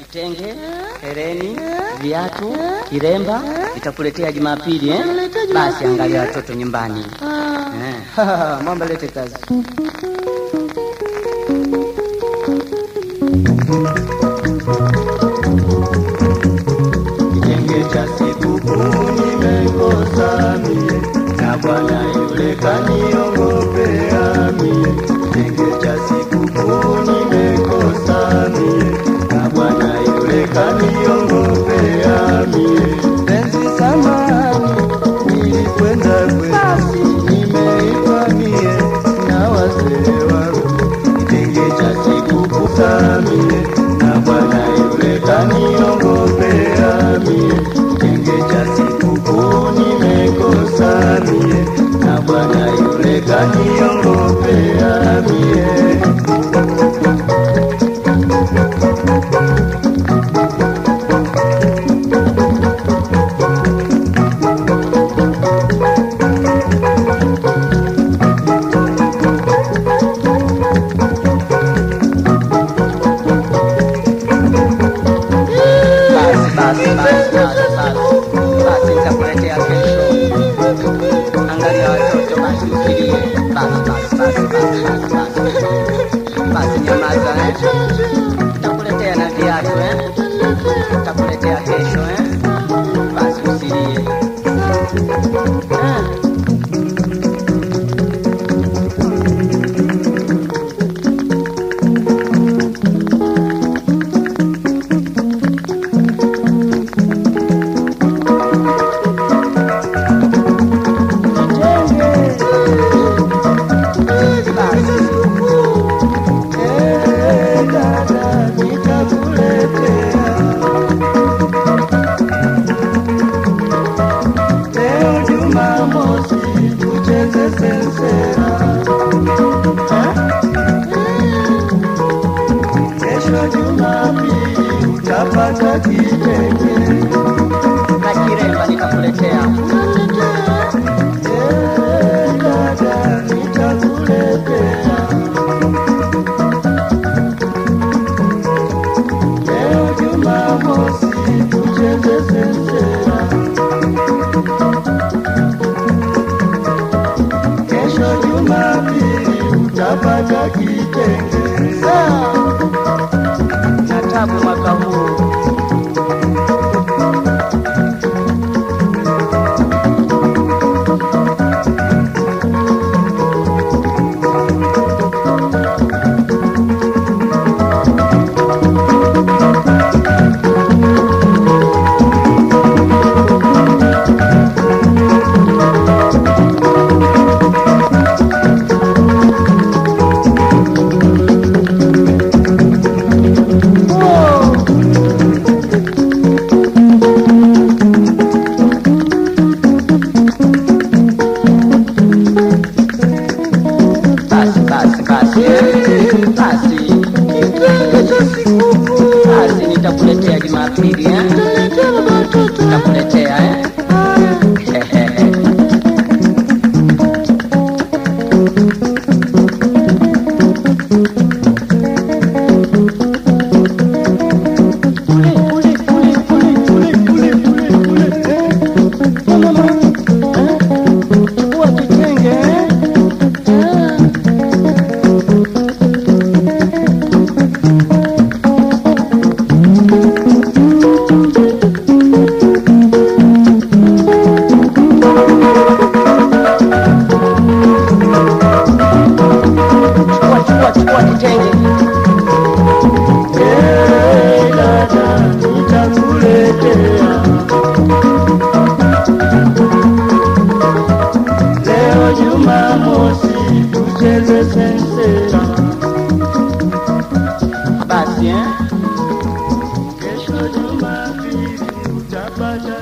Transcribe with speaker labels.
Speaker 1: kitenge, hereni, viatu, kiremba itakuletea Jumapili eh? Basi angalia watoto nyumbani.
Speaker 2: Ah.
Speaker 1: Eh. Mwamba lete kazi.
Speaker 3: Kitenge cha sikukuu nimekosa mie na bwana yule kaniongopea kaniogope kitenge Bwana yule kaniongope aramie.
Speaker 1: Basi, basi, basi, basi, basi, basi, basi, basi, basi, basi, Media. Takuletea eh? presentera Batien Kesho
Speaker 3: nyuma kiri utapata